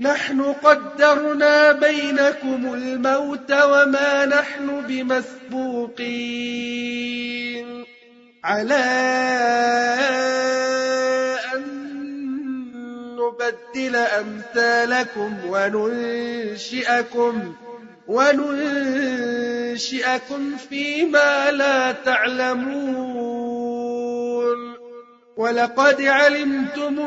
نحن قدرنا بينكم الموت وما نحن بمسبوقين. على أن نبدل أمثالكم وننشئكم وننشئكم فيما لا تعلمون. ولقد علمتم